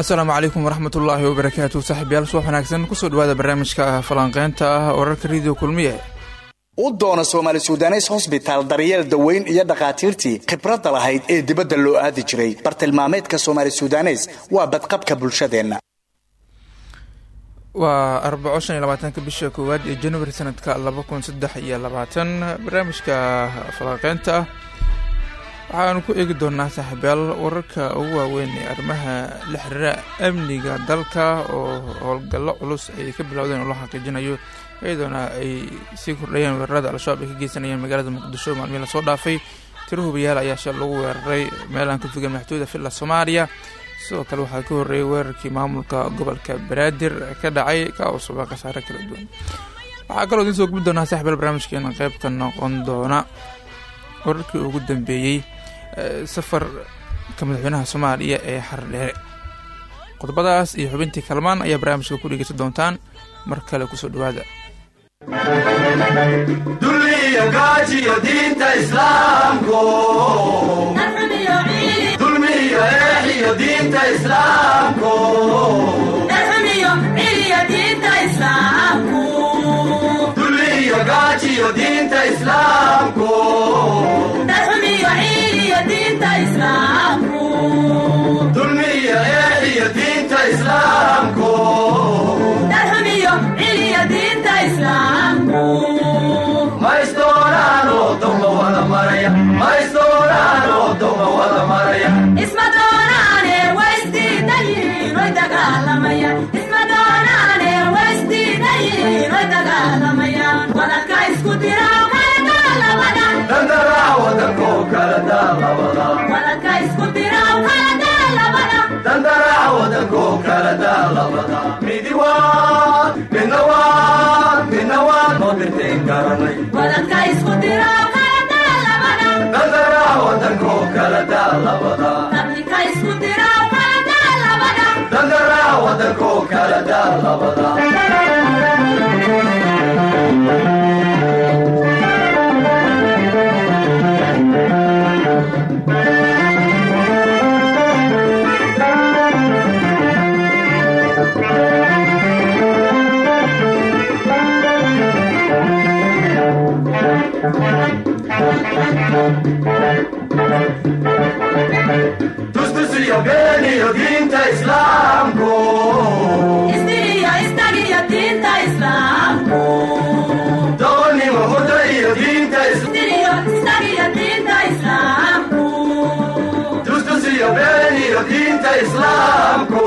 asalaamu calaykum waraxmat ullaahi wabarakaatu saaxiibyaal subax wanaagsan ku soo dhawaada barnaamijka falanqeynta ah wararka rediyo kulmiye. U doona soomaali sudanes hosbitaal daryeel daweyn iyo dhakhaatiirtii khibradda lahayd ee dibadda loo aadi jiray. Bartilmaameedka soomaali sudanes waa badqabka bulshadeenna. Waa arbaco shan iyo labaatanka bisha koowaad ee januari sanadka laba kun saddex iyo labaatan. Barnaamijka falanqeynta ah waxaanu ku eegi doonaa saaxiibyaal wararka ugu waaweyn ee arrimaha la xiriira amniga dalka oo howlgallo culus ay ka bilowdeen oo loo xaqiijinayo iyadoona ay sii kordhayeen weerarada al-shabaab ay ka geysanayeen magaalada muqdisho maalmihii la soo dhaafay. Tiro hubayaal ayaa shal lagu weeraray meel aan ka fogeyn madaxtooyda villa soomaaliya sidoo kale waxaa ka horreeyay weerarkii maamulka gobolka banaadir ka dhacay ka oo khasaare kala duwan. Waxaa kaloo idiin soo gubi doonaa saaxiibyaal barnaamijkeena qayb ka noqon doona. Wararkii ugu dambeeyey safarka madaxweynaha soomaaliya ee xardheere qodobadaas iyo xubintii kalmaan ayaa barnaamijka ku dhegeysan doontaan. Mar kale ku soo dhawaada. Dulmiyo gaajiyo diinta islaamku. Dulmiyo eexiyo diinta islaamku. Dulmiyo gaajiyo diinta islaamku dandaraa wadankoo kala daalabada beeniyo diinta islaamku doqonnimo muddo iyo diinta tustusiyo beeniyo diinta islaamku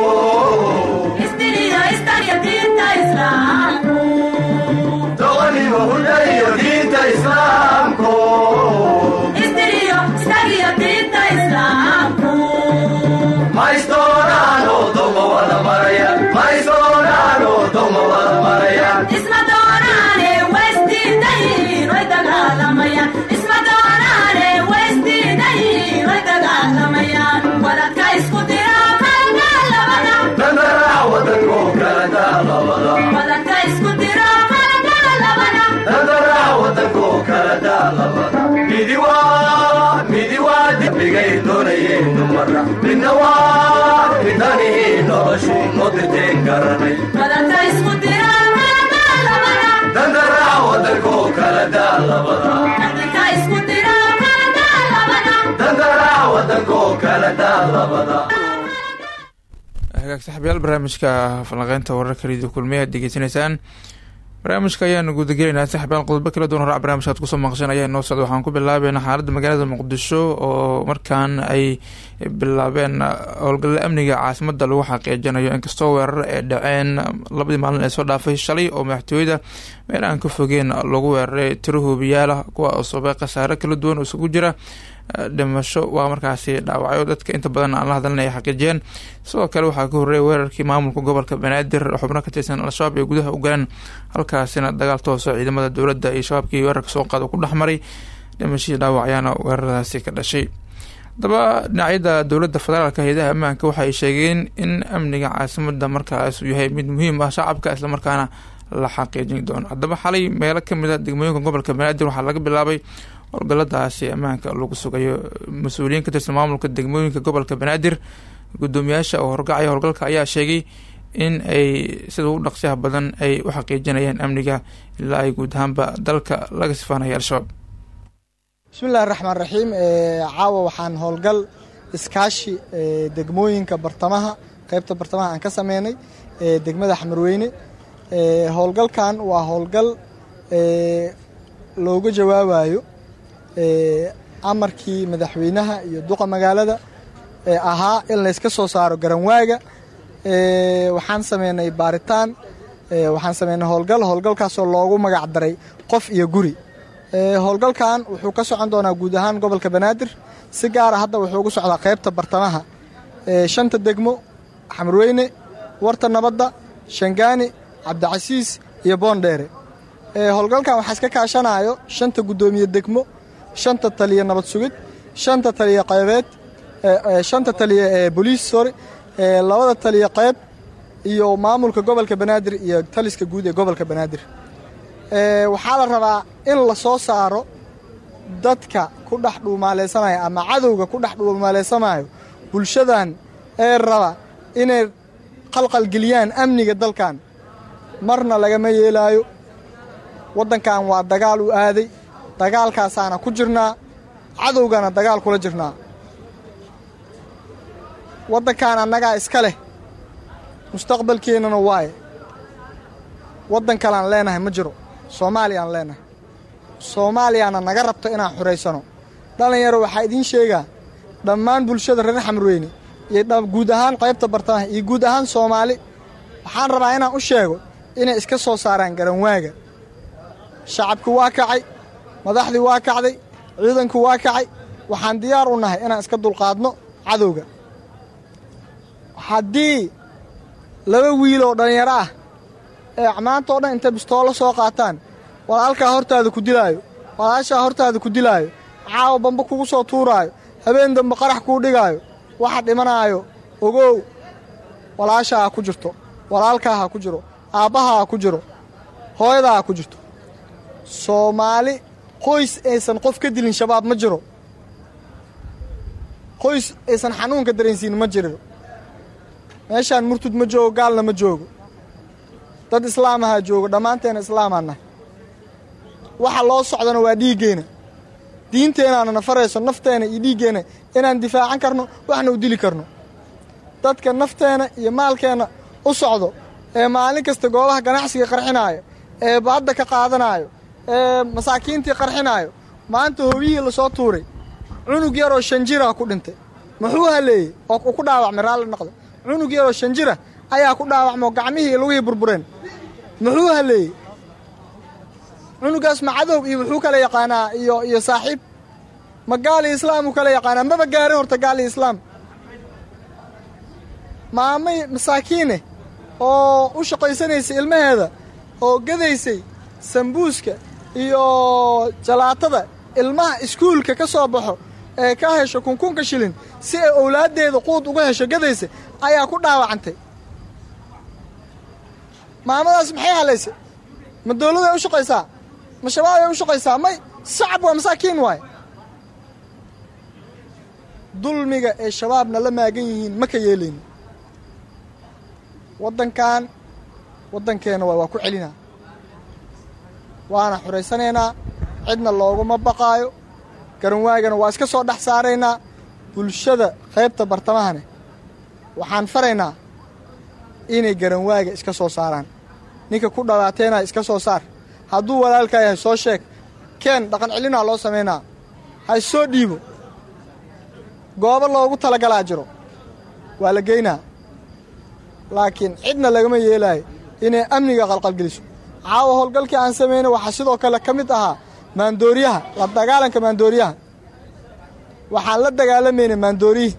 dembigay doonayeen dumara midna waa midanihi noloshu nodirteen garanay dandaraa wadankoo kala daalabada dandaraa wadankoo kala daalabada hagaag saxaabyaal barnaamijka falanqeynta wararka rediyo kulmiye aad degeysanaysaan barnaamijka ayaanu guudagelaynaa saxaabyaal qodobo kala duwan horaa barnamijka ad ku soo maqasheen ayaa inoo socda. Waxaan ku bilaabeynaa xaaladda magaalada muqdisho oo markaan ay bilaabeen howlgallada amniga caasimada lagu xaqiijinayo. Inkastoo weerar ay dhaceen labadii maalin ee soo dhaafay shalay oo madaxtooyada meel aan ka fogeen lagu weeraray tiro hoobiyaala kuwa oo sababay khasaare kala duwan oo isugu jira dhimasho waa markaasi dhaawacyo. Dadka inta badan aan la hadalin ay xaqiijiyeen. Sidoo kale waxaa ka horreeyay weerarkii maamulka gobolka banaadir xubno ka tirsan al-shabaab ay gudaha u galeen halkaasina dagaal tooso ciidamada dowladda iyo shabaabkii weerarka soo qaada ku dhexmaray dhimashadii dhaawacyaana weeraradaasi ka dhashay. Haddaba dhinacyada dowladda federaalka hay'adaha ammaanka waxa ay sheegeen in amniga caasimada markaas uu yahay mid muhiim ah shacabka islamarkaana la xaqiijin doono haddaba xalay meelo ka mid a degmooyinka gobolka banaadir waxaa laga bilaabay howlgaladaasi ammaanka lagu sugayo mas'uuliyiin ka tirsan maamulka degmooyinka gobolka banaadir guddoomiyaasha oo horgacaya howlgalka ayaa sheegay in ay sida ugu dhaqsiyaha badan ay u xaqiijinayaan amniga ilaa ay guud ahaanba dalka laga sifaanaya al-shabaab. Bismi illahi raxmaan raxiim caawa waxaan howlgal iskaashi degmooyinka bartamaha qeybta bartamaha aan ka sameynay degmada xamarweyne. Howlgalkan waa howlgal looga jawaabayo amarkii madaxweynaha iyo duqa magaalada ee ahaa in layska soo saaro garanwaaga waxaan sameynay baaritaan waxaan sameynay howlgal howlgalkaasoo loogu magac daray qof iyo guri. Howlgalkan wuxuu ka socon doonaa guud ahaan gobolka banaadir si gaara hadda wuxuu ugu socdaa qaybta bartamaha shanta degmo xamarweyne warta nabadda shangaani cabdicasiis iyo boondheere. Howlgalkan waxaa iska kaashanayo shanta guddoomiye degmo shanta taliya nabad sugid shanta taliya qaybeed shanta taliya boliis sorry labada taliya qayb iyo maamulka gobolka banaadir iyo taliska guud ee gobolka banaadir. Waxaa la rabaa in la soo saaro dadka ku dhex dhuumaaleysanaya ama cadowga ku dhex dhuumaaleysanayo bulshadan ee raba inay qalqalgeliyaan amniga dalkan. Marna lagama yeelaayo waddankan waa dagaal u aaday dagaalkaasaana ku jirnaa cadowgana dagaal kula jirnaa. Waddankan annagaa iska leh mustaqbalkeennana waaye. Waddan kalean leenahay ma jiro soomaaliyaan leenahay. Soomaaliyaana naga rabto inaan xuraysano. Dhallinyaro waxaa idiin sheegaa dhammaan bulshada reer xamarweyne iyo guud ahaan qaybta bartamaha iyo guud ahaan soomaali waxaan rabaa inaan u sheego inay iska soo saaraan garanwaaga shacabku waa kacay madaxdii waa kacday ciidanku waa kacay. Waxaan diyaar u nahay inaan iska dulqaadno cadowga. Haddii laba wiil oo dhallinyaro ah ee maanta oo dhan intay bistoollo soo qaataan walaalkaa hortaada ku dilaayo walaashaa hortaada ku dilaayo caawa bamba kugu soo tuuraayo habeen dambe qarax kuu dhigaayo waxa dhimanaayo ogow walaashaa ha ku jirto walaalkaa ha ku jiro aabbahaa ha ku jiro hooyadaa ha ku jirto. Soomaali qoys aysan qof ka dilin shabaab ma jiro. Qoys aysan xanuunka dareensiin ma jiro. Meeshaan murtud ma joogo gaalna ma joogo. Dad islaamahaa joogo dhammaanteena islaamaa nahay waxa loo socdana waa dhiiggeenna diinteenaana na farayso nafteena iyo dhiiggeenna inaan difaacan karno waxna u dili karno. Dadka nafteena iyo maalkeenna u socdo ee maalin kasta goobaha ganacsiga qarxinaayo ee badda ka qaadanaayo masaakiintii qarxinaayo. Maanta hooyihii la soo tuuray. Cunug yaroo shan jira ku dhintay. Muxuu haleeyey? Oo ku dhaawacmay raalli noqda cunug yaroo shan jira ayaa ku dhaawacmoo gacmihii lugihii burbureen. Muxuu haleeyey? Cunugaas ma cadow iyo wuxuu kala yaqaanaa iyo iyo saaxiib. Ma gaali islaamuu kala yaqaanaa? Maba gaarin horta gaali islaam. Maamay masaakiine oo u shaqaysanaysay ilmaheeda oo gadaysay sambuuska iyo jalaatada ilmaha iskuulka ka soo baxo ee ka hesho kunkunka shilin si ay owlaaddeeda quud uga hesho gadaysa ayaa ku dhaawacantay. Maamadaas maxay halaysay? Ma dawladay u shaqaysaa? Ma shabaabay u shaqaysaa? May shacab waa masaakiin waaye. Dulmiga ee shabaabna la maagan yihiin ma ka yeelayno waddankan waddankeenna waay waa ku celinaa waana xuraysanaynaa cidna looguma baqaayo. Garanwaagana waa iska soo dhex saaraynaa bulshada qaybta bartamahane waxaan faraynaa inay garanwaaga iska soo saaraan. Ninka ku dhawaateynaya iska soo saar. Hadduu walaalkaa yahay soo sheeg. Keen dhaqan celinaa loo samaynaa ha issoo dhiibo. Goobo loogu talagalaa jiro. Waa la geynaa. Laakiin cidna lagama yeelaayo inay amniga qalqalgeliso caawa howlgalkii aan samaynay waxaa sidoo kale ka mid ahaa maandooriyaha la dagaalanka maandooriyaha. Waxaan la dagaalamaynay maandooriyihii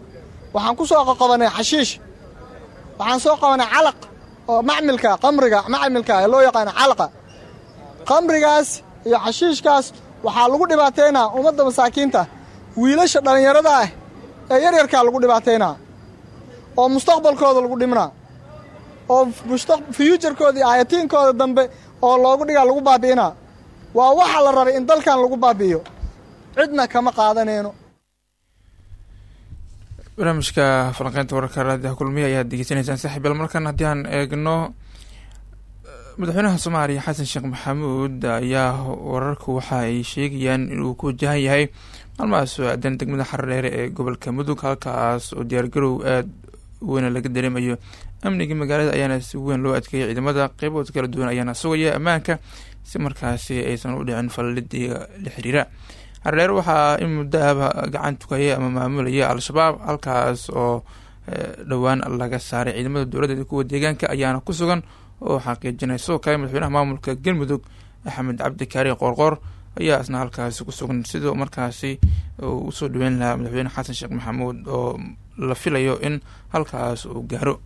waxaan ku soo qaqabanay xashiish. Waxaan soo qabanay calaq oo macmilka qamriga macmilka ee loo yaqaano calaqa. Qamrigaas iyo xashiishkaas waxaa lagu dhibaataynaa ummadda masaakiinta. Wiilasha dhallinyarada ah ee yaryarkaa lagu dhibaataynaa oo mustaqbalkooda lagu dhimnaa oo fyuujarkooda iyo aayatiinkooda dambe oo loogu dhigaa lagu baabi'inaa waa waxa la rabay in dalkan lagu baabi'iyo. Cidna kama qaadanayno. Barnaamijka falanqeynta wararka raadiyaha kulmiya ayaad degeysanaysaan saaxiibayaal markan haddii aan eegno madaxweynaha soomaaliya xasan sheekh maxamuud ayaa wararku waxa ay sheegayaan inuu ku wajahan yahay maalmahaas aadan degmada xardheere ee gobolka mudug halkaas oo diyaargarow aada weyna laga dareemayo amniga magaalada ayaana si weyn loo adkeeyay ciidamada qeybood kala duwan ayaana sugaya ammaanka si markaasi aysan u dhicin fallidiga la xiriira. Xardheere waxaa in muddo ahba gacan tukaya ama maamulaya al-shabaab halkaas oo dhowaan laga saaray ciidamada dowladda kuwa deegaanka ayaana ku sugan oo xaqiijinay sidoo kale madaxweynaha maamulka galmudug axmed cabdi kaari qoorqoor ayaa isna halkaasi ku sugan sidoo markaasi uu u soo dhaweyn lahaa madaxweyne xasan sheekh maxamuud oo la filayo in halkaas uu gaaro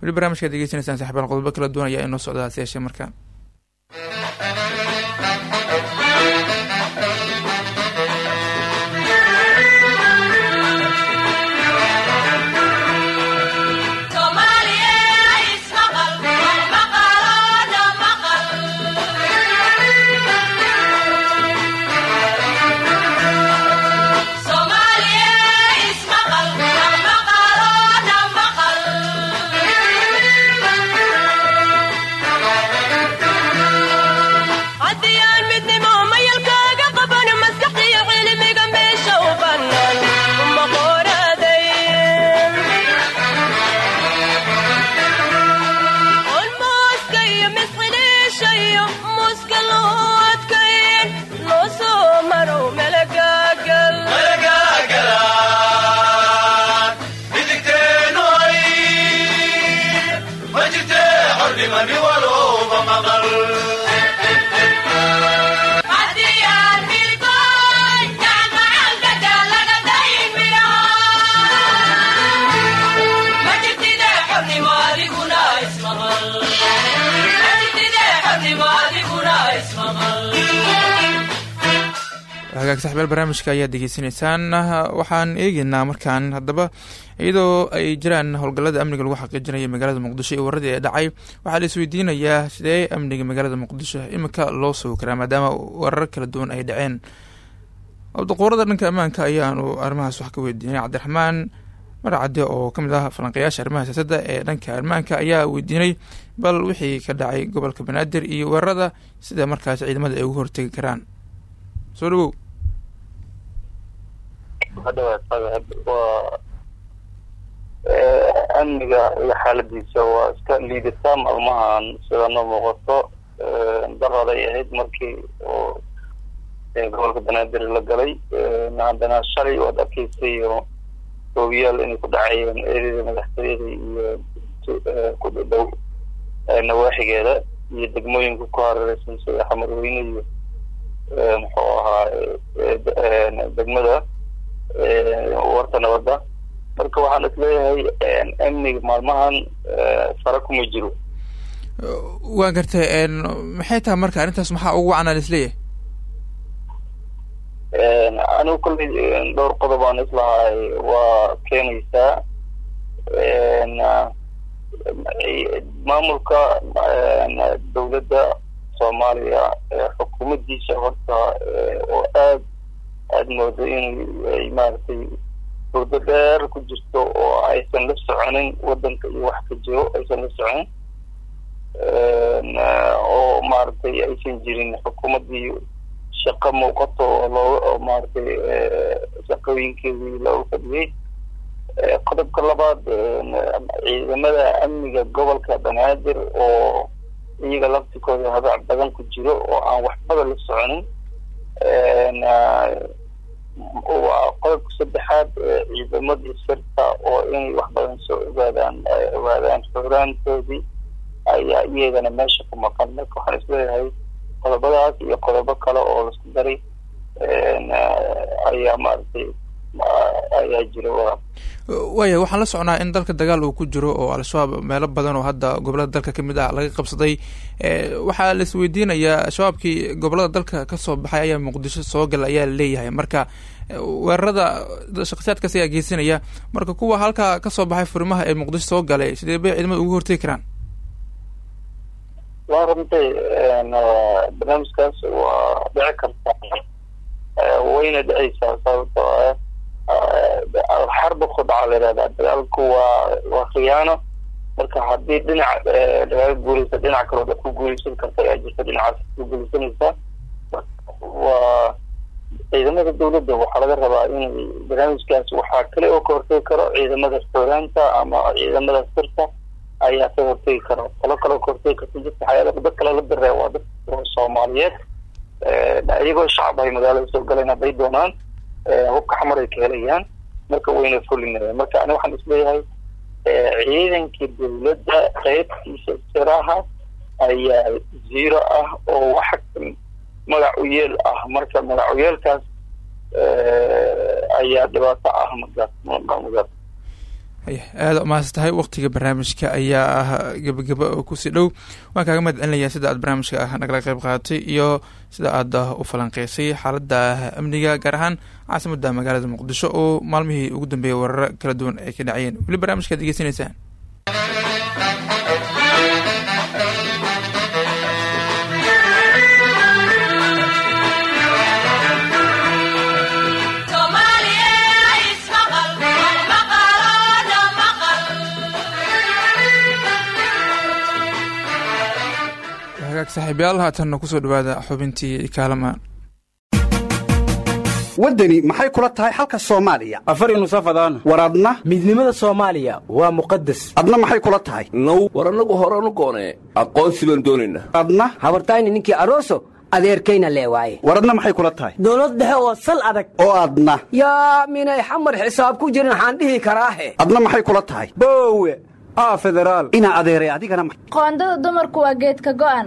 weli barnaamijkaad degeysanaysaan saxibaan qodobo kala duwan ayaa inoo socdaa hase yeeshee hagaag saxibyaal barnaamijka ayaad degeysanaysaan waxaan eegeynaa markaan haddaba iyadoo ay jiraan howlgallada amniga lagu xaqiijinaya magaalada muqdisho iyo waradii ee dhacay waxaa la isweydiinayaa sidee amniga magaalada muqdisho iminka loo sugi karaa maadaama warar kala duwan ay dhaceen. Abdiquurada dhanka ammaanka ayaanu arrimahaas wax ka weydiinay. Cabdiraxmaan marcade oo ka mid ah falanqayaasha arrimaha siyaasadda ee dhanka ammaanka ayaa weydiinay bal wixii ka dhacay gobolka banaadir iyo weerarada sida markaas ciidamada ay uga hortegi karaan. Soo dhawow waa amniga iyo xaaladiisa. Waa iska liidataa maalmahan sida noo muuqato. Daraday ahayd markii oo gobolka banaadir la galay. Haddana shalay waad arkaysay oo oogiyaal inay ku dhacayeen erida madaxtooyada iyo ku dhow nawaaxigeeda iyo degmooyinka ku hareereysan sida xamarweyne iyo muxuu ahaa degmada warta nabadda. Marka waxaan is leeyahay amniga maalmahan fara kuma jiro. Waan gartay maxay tahay marka arrintaas maxaa ugu wacan aan is leeyahay anigu kolley dhowr qodob aan islahay waa keenaysaa maamulka dowladda soomaaliya xukuumaddiisa horta oo aad aada moodo in ay maaragtay muddo dheer ku jirto oo aysan la soconin waddanka iyo wax ka jiro aysan la soconin oo maaragtay aysan jirin xukuumaddii shaqo muuqato oo looga oo maaragtay shaqooyinkeedii looga fadhiyey qodobka labaad ciidamada amniga gobolka banaadir oo iyaga laftikooda habac badan ku jiro oo aan waxbada la soconin waa qodobka saddexaad ciidamadii sirta oo inay wax badan soo ogaadaan ogaadaan xoraantoodii ayaa iyagana meesha ku maqan marka waxaan is leeyahay qodobadaas iyo qodobo kale oo la isku daray ayaa maaragtay ayaa jira wa waaya waxaan la socnaa in dalka dagaal uu ku jiro oo al-shabaab meelo badan oo hadda gobollada dalka ka mid ah laga qabsaday. Waxaa la isweydiinayaa al-shabaabkii gobollada dalka ka soo baxay ayaa muqdisho soo gal ayaa la leeyahay marka weerarada shaksiyaadkaas ayaa geysanaya marka kuwa halkaa ka soo baxay furimaha ee muqdisho soo galay sidee bay ciidamada ugu hortegi karaan? Waa runtay barnaamijkaas waa dhici kartaa wayna dhicaysaa sababtoo alxarbu khudca la yihahdaa dagaalku waa waa khiyaano. Marka haddii dhinac lagaga guuleysa dhinac kalood ku guuleysan karta ayaa jirta dhinacaas ku guuleysanaysaa waa ciidamada dawladda waxaa laga rabaa in barnaamijkaas waxaa kale oo ka hortegi karo ciidamada xooraanta ama ciidamada sirta ayaa ka hortegi karo. Qolo kaleo ka hortegi karta dadka xayaada dad kale la diree waa dad soomaaliyeed. Iyagoo shacab ay magaalada soo galeen hadday doonaan. Hubka xamar ay ka helayaan marka wayna fulinayaan marka ani waxaan is leeyahay ciidankii dawladda qeybtiisa siraha ayaa zero ah oo wax magac u ah. Marka magac u ayaa dhibaato ah. Markaas magaas haya aada umaadsan tahay waktiga barnaamijka ayaa ah gebageba oo ku sii dhow. Waan kaaga mahad sida aad barnaamijka ah nagala qeyb qaadatay iyo sida aad u falanqeysay xaalada amniga gaar ahaan caasimada magaalada muqdisho oo maalmihii ugu dambeeyay weeraro kala duwan ay ka dhacayeen. Weli barnaamijka ad degeysanaysaan hagaag saaxiibyaal haatanna ku soo dhawaada xubintii kaalamaan waddani maxay kula tahay xalka soomaaliya? Afar nusafadaan. War adna? Midnimada soomaaliya waa muqadas adna maxay kula tahay? Now war annagu horanu goonee aqoonsi baan doonaynaa adna? Habartayni ninkii aroso adeerkayna lee waaye. War adna maxay kula tahay? Dowlad dhexe oo sal adag. Oo adna? Yaa minay xamar xisaab ku jirin waxaan dhihi karaahe. Adna maxay kula tahay? Boowe aa federaal inaa adeeray adigana qoondada dumarku waa geedka go'an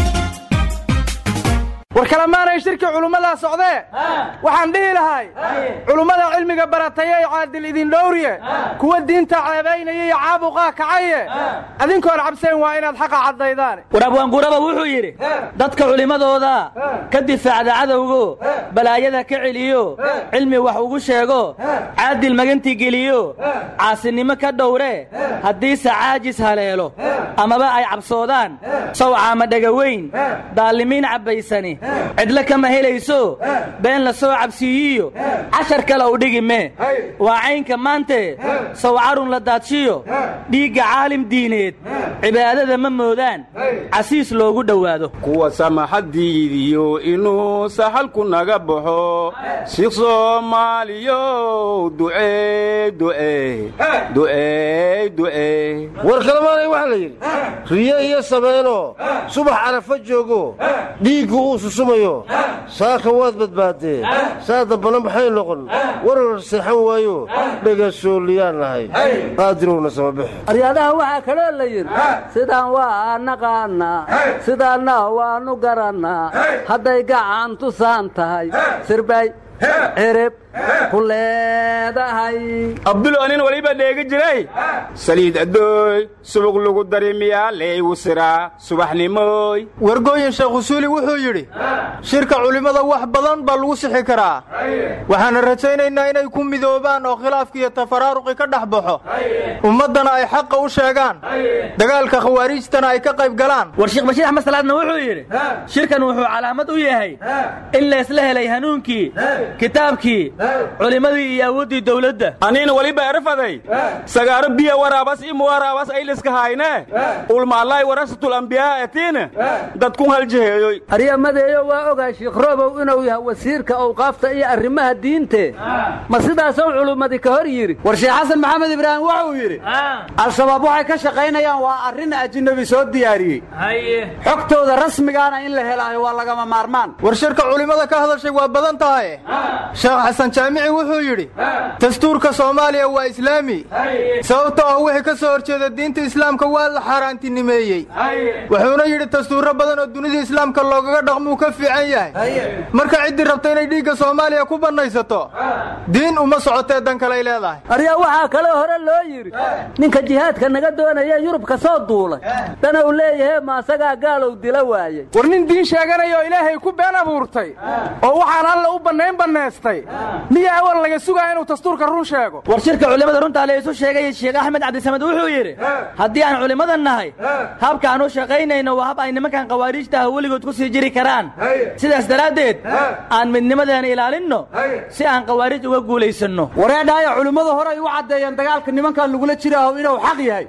war kalamaanay shirkii culummadaa socdee waxaan dhihi lahay culummada cilmiga baratayey caadil idin dhowriye kuwa diinta ceebaynaya iyo caabuqaa kacaye. Adinkoon cabsayn waa inaad xaqa caddaydaan. War abwaanguraba wuxuu yidhi dadka culimmadooda ka difaacda cadowgo balaayada ka celiyo cilmi wax ugu sheego caadil maganti geliyo caasinimo ka dhowre haddiise caajis haleelo amaba ay cabsoodaan. Sawcaama dhagaweyn daalimiin cabbaysani. Cidlo kama helayso been la soo cabsiiyiyo. Cashar kale u dhigi mee waa caynka maante sawcarun la daadshiyo dhiigga caalim diineed. Cibaadada ma moodaan. Casiis loogu dhowaado. Kuwa samaxaddiidiyo inuu saxalku naga baxo. Shiikh soomaaliyow ducee war kalamaanay waxaa la yidhi riyo iyo sameynoo subax carafa joogo. Dhiiggu uu susumayo. Saaka waad badbaaddeen saa dambana maxay noqon? Warar seexan waayo. Dhagasooliyaan nahay qaadirowna samabixo aryaadaha waxaa kaloo la yidhi sidaan waa naqaannaa sidaanna waannu garannaa hadday gacan tusaan tahay sirbay cirib ku leedahay. Abdulo nin waliba dheegi jiray. Saliid addooy subug lagu dari miyaa laygu siraa subaxnimooy. Wargooyin sheekh usuuli wuxuu yidhi shirka culimmada wax badan baa lagu sixi karaa. Waxaana rajaynaynaa inay ku midoobaan oo khilaafki iyo tafaraaruqi ka dhex baxo. Ummaddana ay xaqa u sheegaan. Dagaalka khawaariijtana ay ka qayb galaan. War sheekh bashiir axmed salaadna wuxuu yidhi shirkan wuxuu calaamad u yahay in laysla helay hanuunkii kitaabkii culimmadii iyo awooddii dawladda aniina weliba erafaday sagaaro biya waraabas imu waraabas ayliska hayne ulmaallaay warasatul ambiyaa etiine dadkun haljeheeyoy aryamadeeyo waa ogaa shiikh roobow inuu yahay wasiirka awqaafta iyo arrimaha diinte. Ma sidaasou culummadi ka hor yidhi war sheekh xasan maxamed ibraahim wuxuu yidhi al-shabaab waxay ka shaqaynayaan waa arrin ajinabi soo diyaariyey. Xogtooda rasmigaana in la helaayo waa lagama maarmaan. War shirka culimmada ka hadashay waa badan tahay. Sheekh xasan jaamici wuxuu yidhi dastuurka soomaaliya waa islaami. Sababtoo ah wixii ka soo horjeeda diinta islaamka waa la xaaraantinimeeyey wuxuuna yidhi dastuurro badan oo dunida islaamka loogaga dhaqmuu ka fiican yahay. Marka ciddii rabta inay dhiigga soomaaliya ku bannaysato diin uma socotee dan kaley leedahay. Aryaa waxaa kaloo hore loo yidhi ninka jihaadka naga doonaya yurub ka soo duulay. Dana uu leeyahay maasagaa gaalow dila waayey. War nin diin sheeganaya oo ilaahay ku been abuurtay oo waxaan alla u bannayn bannaystay miya awal laga sugaa inuu dastuurka run sheego. War shirka culimmada runtaa la isu sheegay sheekh axmed cabdisamed wuxuu yidhi haddii aan culimmada nahay habka aan u shaqaynayno waa hab ay nimankan khawaariijta ah weligood ku sii jiri karaan. Sidaas daraaddeed aan midnimadeena ilaalinno si aan khawaarij uga guulaysanno. Wareedhaaya culimmadu hore ay u caddeeyeen dagaalka nimankan lagula jiraaho inuu xaq yahay.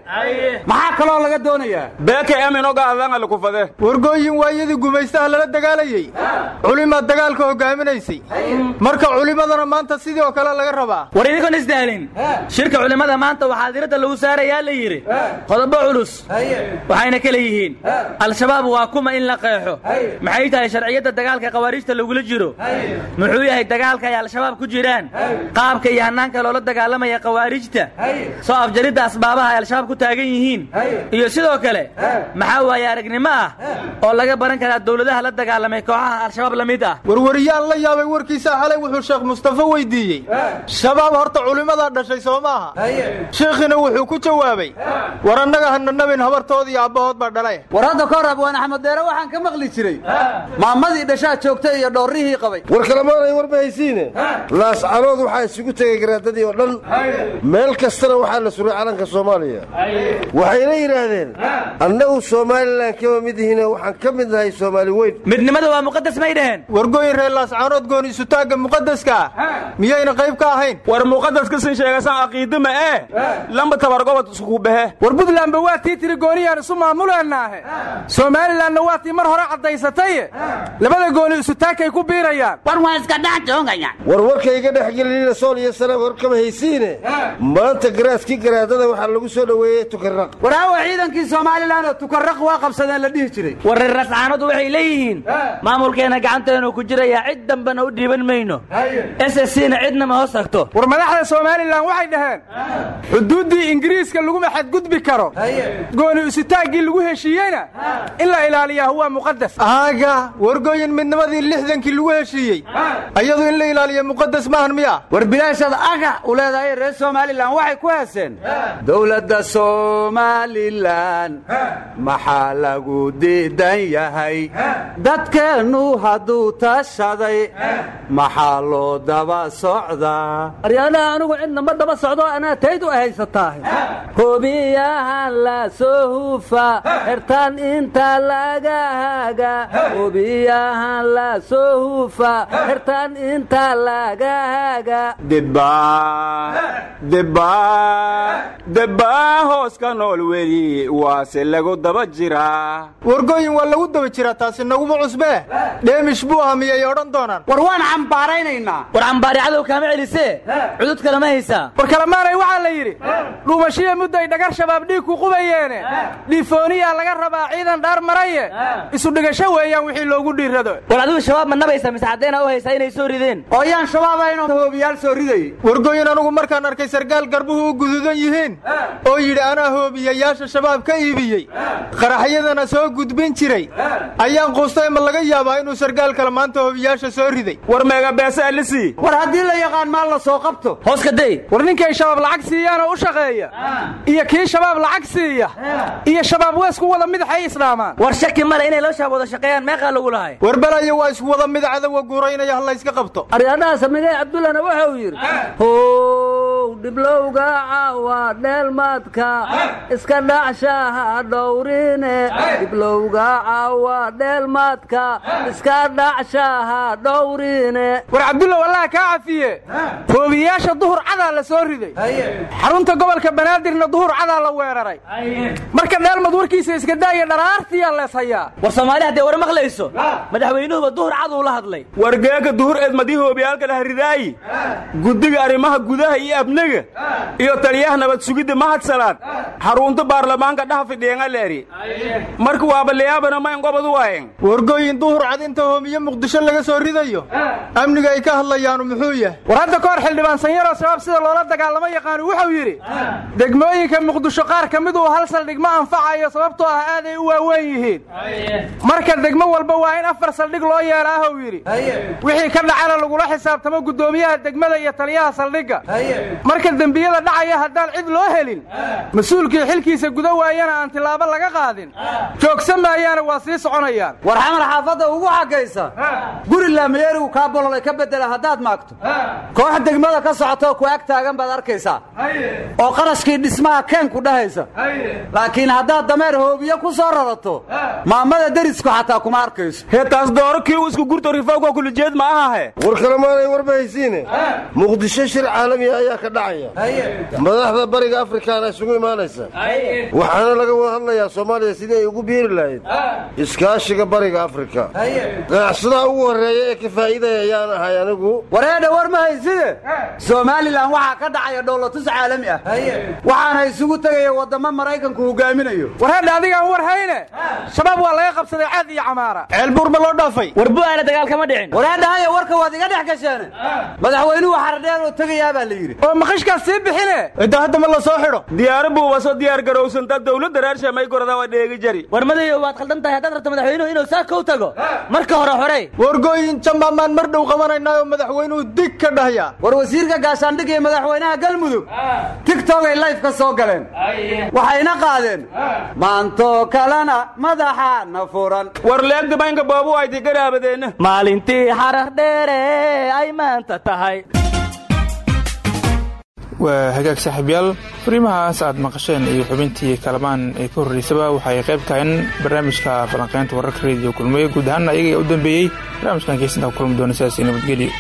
Maxaa kaloo laga doonayaa? Beeke eminogaadanga lakufade wargooyin waayadii gumaystaha lala dagaalayey. Culimaad dagaalka hogaaminaysay. Marka culimadana maanta sidii oo kale laga rabaa. War idinkoon isdaalin shirka culimmada maanta waxaa diradda lagu saarayaa la yidhi. Qodobo culus. Waxayna kala yihiin. Al-shabaab waa kuma in la qeexo. Maxay tahay sharciyadda dagaalka khawaariijta lagula jiro? Muxuu yahay dagaalka ay al-shabaab ku jiraan? Qaabka iyo hannaanka loola dagaalamaya khawaarijta soo afjaridda asbaabaha ay al-shabaab ku taagan yihiin? Iyo sidoo kale maxaa waaye aragnimo ah oo laga baran karaa dowladaha la dagaalamay kooxaha al-shabaab la mid ah? Warwariyaan la yaabay warkiisa xalay wuxuu sheekh mustafa weydiiyey. Shabaab horta culimmadaa dhashay soo maaha. Sheikhina wuxuu ku jawaabay war annaga hana nabin habartood iyo abbahood baa dhale war hadda ka hor abwaan axmed deere waxaan ka maqli jiray. Maamadii dhashaa joogtay iyo dhoorrihii qabay. War kalemaanay war ma haysiine laascanood waxaa isugu tegay garaadadii oo dhan. Meel kastana waxaa la suray calanka soomaaliya. Waxayna yidhaahdeen annagu somalilan kama mid ihine waxaan ka mid nahay soomaali weyn. Midnimada waa muqadas may dhaheen. Wargooyin reer laascaanood gooni isutaagga muqadaska miyayna qayb ka ahayn? War muqadaska sin sheegasan aqiidima ee lamba tabargobod isku behe. War buntlandba waa tii tiri gooniyaan isu maamuleenaahe somalilanna waa tii mar hore caddaysataye labada gooni isutaagkay ku biirayaan. War waa iska dhex joogayaan war warkayga dhexgelinina sool iyo sanaab war kama haysiine. Maanta garaaskii garaadada waxaa lagu soo dhoweeyey tukarraq war aawa ciidankii somalilan oo tukarraq waa qabsadeen la dhihi jiray. War reer rascaanodu waxay leeyihiin. Maamulkeena gacanteenu ku jirayaa cid dambena u dhiiban mayno s s na cidna ma hoos tagto. War madaxda somalilan waxay dhaheen xuduuddii ingiriiska laguma xadgudbi karo. Gooni isutaaggii lagu heshiiyeyna? In la ilaaliyaa huwa muqadas aaga wargooyin midnimadii lixdankii lagu heshiiyey. Ayadu in la ilaaliya muqadas maahan miya war bilaashada aga u leedahay reer somalilan waxay ku heeseen dowladda somalilan maxaa lagu diidan yahay? Dadkeennu hadduu tashaday maxaa loo daba socdaa aryaadaha anigu cidna ma daba socdo anaa tayd u haysataa hobiyahan la soo hufa xertaan inta laga haga hobiyahan la soo hufa xertaan inta laga haga debaa hoos ka nool weli waase lagu daba jiraa wargooyin waa lagu daba jiraa taasi naguma cusbee dheemish buu ah miyay odhan doonaan war waan cambaaraynaynaa war cambaari cadow kaama celisee cudud kalema haysaa war kalemaanay waxaa la yidhi dhuumashiya mudday dhagar shabaab dhiig ku qubayeene. Dhiifooniyaa laga rabaa ciidan dhaar maraye. Isu dhigasho weeyaan wixii loogu dhiirrado war adigu shabaab ma nabaysa mise caddeena u haysaa inay soo rideen? Oo yaan shabaabahayno hoobiyaal soo ridayey wargooyin anugu markaan arkay sargaal garbuhu u guduudan yihiin. Oo yidhi anaa hoobiyayaasha shabaab ka iibiyey. Qaraxyadana soo gudbin jiray. Ayaan quustay ma laga yaabaa inuu sargaal kale maanta hoobiyaasha soo riday. War meegabeesa alisi war haddii la yaqaan maal la soo qabto. Hoos ka day. War ninkay shabaab lacag siiyaanoo u shaqeeya. Iyo kii shabaab lacag siiya. Iyo shabaab waa isku wada midaxay islaamaan. War shaki male inay loo shabaab wada shaqeeyaan meeqaa lagu lahay. War balayo waa isku wada mid cadowa guuraynaya hallayska qabto. Aryaadhaha samigay cabdullana wuxuu yidhi how dhiblowga caawa dheelmaadka iska dhacshaha dhowrine. Dhiblowga caawa dheelmaadka iska dhacshaha dhowrine. War cabdulla wallaha kaa cafiye. Hoobiyaasha duhur cadaa la soo riday. Xarunta gobolka banaadirna duhur cadaa la weeraray. Marka dheelmad warkiisa iska daaya dharaartiyaa lees hayaa war soomaali haddee war maqlayso madaxweynuhuba duhur caduu la hadlay. Wargeega duhur eedmadii hoobiyaalka dhaharidaayi guddiga arrimaha gudaha iyo abnega iyo taliyaha nabad sugidda mahadsalaad xarunta baarlamaanka dhaha fidhiyenga leeri. Marka waaba layaabana mayn gobadu waayen wargooyin duhur cad inta hoomiye muqdisho laga soo ridayo. Amniga ay ka hadlayaanu muxuu yahay. War hadda ka hor xildhibaan sanyaroo shabaab sida loola dagaalamo yaqaanu wuxuu yidhi degmooyinka muqdisho qaar ka miduu hal saldhig ma anfacayo sababtoo ah aaday u waaweyn yihiin. Marka degmo walba waa in afar saldhig loo yeelaahuu yidhi. Wixii ka dhacana lagula xisaabtamo guddoomiyaha degmada iyo taliyaha saldhigga. Marka dembiyada dhacaya haddaan cid loo helin mas'uulkii xilkiisa guda waayana aan tilaabo laga qaadin. Joogsan maayaana waa sii soconayaan. War xamar xaafadda ugu xagaysa guri laamiyeerigu kaa bololay ka bedela haddaad maagto. Koox degmada ka socotoo ku ag taagan baad arkaysaa. Oo qarashkii dhismaha keen ku dhahaysa laakiin haddaad dameer hoobiye ku soo rarato maamada derisku xataa kuma arkayso. Heetaas dooro kii u isku gurto rifawga kulijeed ma ahahe war kalemaanay warba haysiine muqdisho shir caalamiya ayaa ka dhacaya. Madaxda bariga afrikaana isugu imaanaysa waxaana laga wada hadlayaa soomaaliya sidii ay ugu biiri lahayd iskaashiga bariga afrika. Ganacsadaha ugu horreeya ee ka faa'iidaya ayaan ahay anigu. Wareedha war ma hayside somalilan waxaa ka dhacaya dhoolatus caalami ah. Waxaana isugu tegaya waddamo maraykanku hogaaminayo warheedha adigaan war hayne. Shabaab waa laga qabsaday caad iyo camaara. Ceelbuur ma loo dhaafay. War bu'aana dagaal kama dhicin. Wareedha haya warka waad iga dhex gasheene madaxweynuhu xardheer oo tegayaa baa la yidhi. Oo maqishkaas sii bixine. Cidda hadda ma la soo xidho. Diyaaro buubaso diyaar garowsanta dawladda reer sheemay gorada waa dheegi jari. War madayo waad khaldan tahay haddaad rabto madaxweynuhu inuu saaka u tago. Marka hore horey wargooyin jambaamaan mar dhow qabanaynaayo madaxweynuhu dig ka dhahya war wasiirka gaashaandhig iyo madaxweynaha galmudug. Tigtogay ka soo galeen. Waxayna qaadeen. Maantoo kalena madaxaana furan. War leegdabaynka boobu ay digaraabadeenna maalintii xarar dheere ay maanta tahay waa hagaag saaxiibyaal. Fariimahaas aad maqasheen iyo xubintii kalamaan ee ka horreysaba waxay qayb tahayn barnaamijka falanqaynta wararka rediyo kulmiye guud ahaanna ayaga u dambeeyey barnaamijkan keysinta ku kulmi doona sidaas nabadgelyo